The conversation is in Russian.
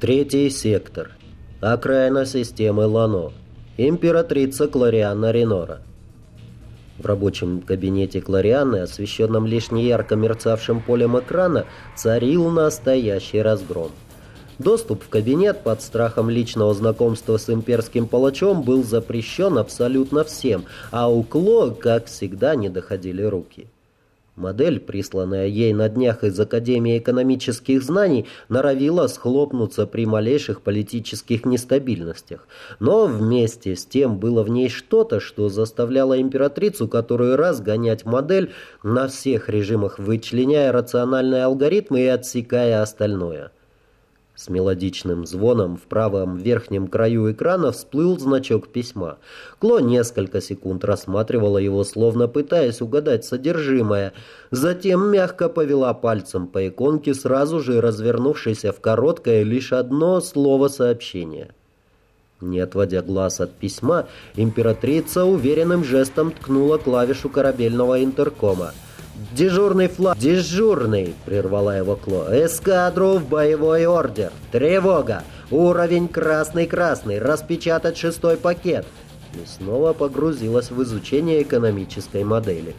Третий сектор. Окраина системы Лано. Императрица Клариана Ренора. В рабочем кабинете Кларианы, освещенном лишь неярко мерцавшим полем экрана, царил настоящий разгром. Доступ в кабинет под страхом личного знакомства с имперским палачом был запрещен абсолютно всем, а у Кло, как всегда, не доходили руки. Модель, присланная ей на днях из Академии экономических знаний, норовила схлопнуться при малейших политических нестабильностях. Но вместе с тем было в ней что-то, что заставляло императрицу которую раз гонять модель на всех режимах, вычленяя рациональные алгоритмы и отсекая остальное. С мелодичным звоном в правом верхнем краю экрана всплыл значок письма. Кло несколько секунд рассматривала его, словно пытаясь угадать содержимое. Затем мягко повела пальцем по иконке, сразу же развернувшейся в короткое лишь одно слово сообщения. Не отводя глаз от письма, императрица уверенным жестом ткнула клавишу корабельного интеркома — «Дежурный флаг!» «Дежурный!» — прервала его Кло. «Эскадру в боевой ордер! Тревога! Уровень красный-красный! Распечатать шестой пакет!» И снова погрузилась в изучение экономической модели.